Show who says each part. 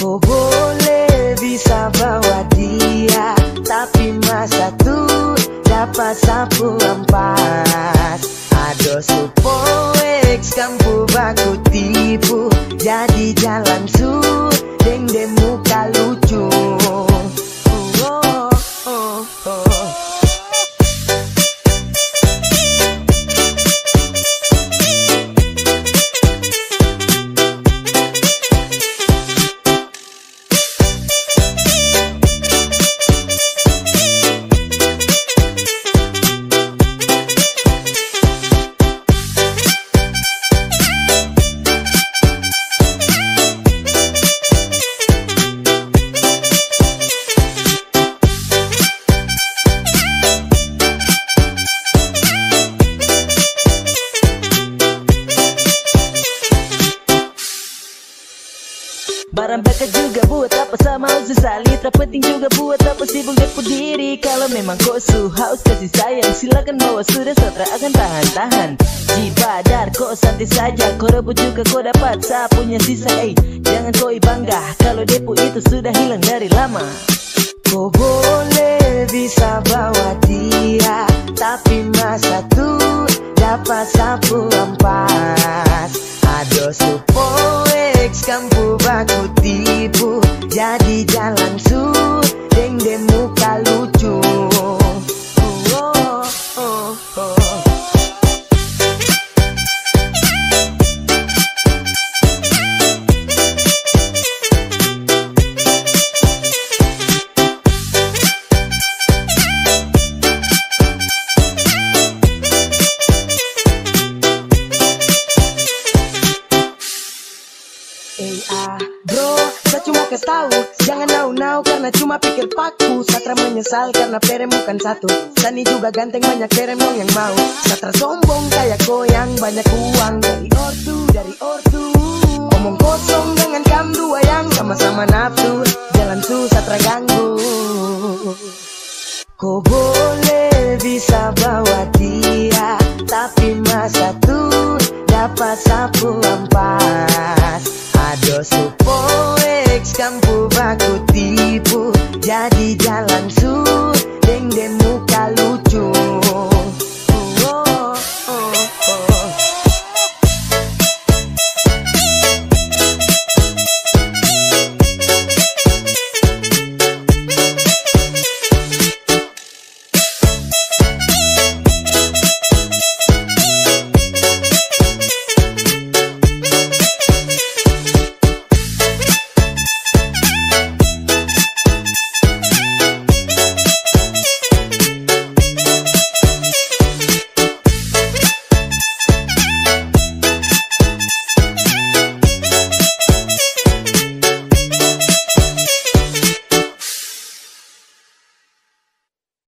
Speaker 1: Boleh bisa bawa dia Tapi masa tuh dapat sapu ampas Ado supoex kampu baku tipu Jadi jalan su deng demu lucu. Oh, oh, oh,
Speaker 2: Barang baka juga buat apa sama sesali Tak penting juga buat apa sibuk depu diri. Kalau memang kau su haus kasih sayang. Silakan bawa sudah satra akan tahan-tahan. Jibadar kau santai saja. Kau rebut juga kau dapat sapunya sisa eh. Jangan kau bangga Kalau depu itu sudah hilang dari lama.
Speaker 1: Kau boleh bisa bawa dia Tapi masa tuh dapat sapu ampas. Ado kampu baku tipu Jadi jalan su Ah bro, saya cuma kasih tahu Jangan nau-nau karena cuma pikir paku. Satra menyesal karena perem bukan satu. Sani juga ganteng banyak perem dong yang mau. Satra sombong kayak goyang banyak uang. Dari ortu, dari ortu. Omong kosong dengan kam dua yang sama-sama nafsu. Jalan su Satra ganggu. Kau boleh bisa bawa dia Tapi masa tuh dapat sapu ampas Yo sopo ex baku tipu. Jadi